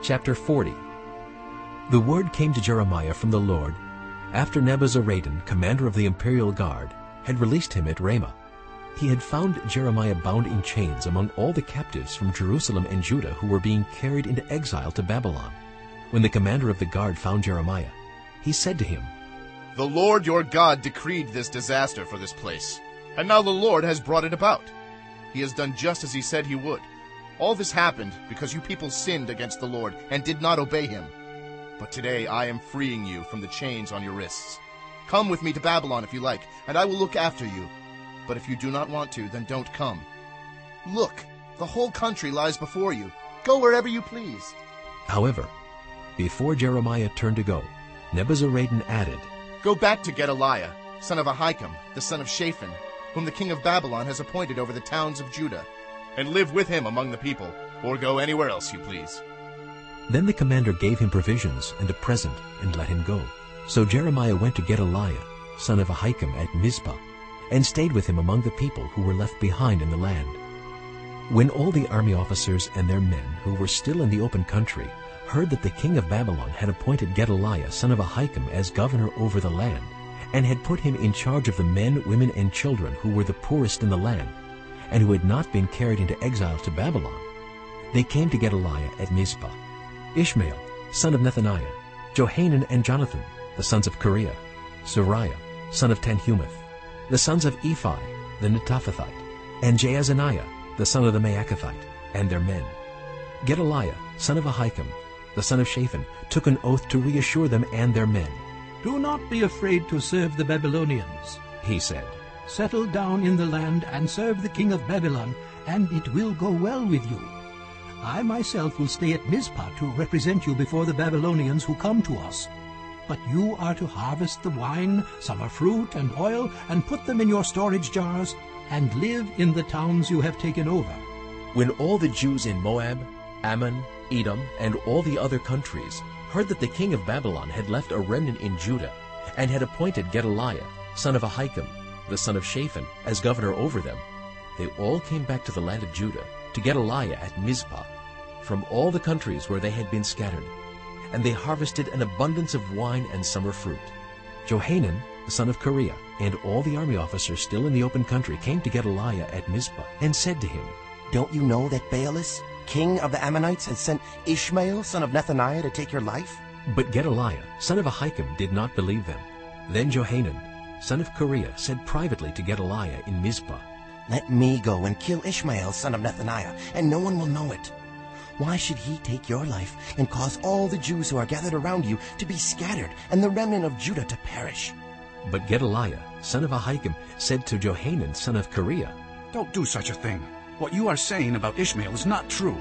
Chapter 40 The word came to Jeremiah from the Lord after Nebuzaradan, commander of the imperial guard, had released him at Ramah. He had found Jeremiah bound in chains among all the captives from Jerusalem and Judah who were being carried into exile to Babylon. When the commander of the guard found Jeremiah, he said to him, The Lord your God decreed this disaster for this place, and now the Lord has brought it about. He has done just as he said he would. All this happened because you people sinned against the Lord and did not obey him. But today I am freeing you from the chains on your wrists. Come with me to Babylon if you like, and I will look after you. But if you do not want to, then don't come. Look, the whole country lies before you. Go wherever you please. However, before Jeremiah turned to go, Nebuzaradan added, Go back to Gedaliah, son of Ahikam, the son of Shaphan, whom the king of Babylon has appointed over the towns of Judah, and live with him among the people, or go anywhere else you please. Then the commander gave him provisions and a present and let him go. So Jeremiah went to Gedaliah, son of Ahikam, at Mizpah, and stayed with him among the people who were left behind in the land. When all the army officers and their men who were still in the open country heard that the king of Babylon had appointed Gedaliah, son of Ahikam, as governor over the land, and had put him in charge of the men, women, and children who were the poorest in the land, and who had not been carried into exile to Babylon, they came to Gedaliah at Mizpah. Ishmael, son of Nethaniah, Johanan and Jonathan, the sons of Kareah, Seraiah, son of Tanhumeth, the sons of Ephai, the Netophathite, and Jaazaniah, the son of the Maacathite, and their men. Gedaliah, son of Ahikam, the son of Shaphan, took an oath to reassure them and their men. Do not be afraid to serve the Babylonians, He said, Settle down in the land and serve the king of Babylon, and it will go well with you. I myself will stay at Mizpah to represent you before the Babylonians who come to us. But you are to harvest the wine, summer fruit, and oil, and put them in your storage jars, and live in the towns you have taken over. When all the Jews in Moab, Ammon, Edom, and all the other countries heard that the king of Babylon had left a remnant in Judah, and had appointed Gedaliah, son of Ahikam, the son of Shaphan, as governor over them, they all came back to the land of Judah, to Gedaliah at Mizpah, from all the countries where they had been scattered, and they harvested an abundance of wine and summer fruit. Johanan, the son of Kareah, and all the army officers still in the open country came to Gedaliah at Mizpah, and said to him, Don't you know that Baalis, king of the Ammonites, has sent Ishmael, son of Nethaniah, to take your life? But Gedaliah, son of Ahikam, did not believe them. Then Johanan, son of Kareah, said privately to Gedaliah in Mizpah, Let me go and kill Ishmael, son of Nethaniah, and no one will know it. Why should he take your life and cause all the Jews who are gathered around you to be scattered and the remnant of Judah to perish? But Gedaliah, son of Ahikam, said to Johanan, son of Kareah, Don't do such a thing. What you are saying about Ishmael is not true.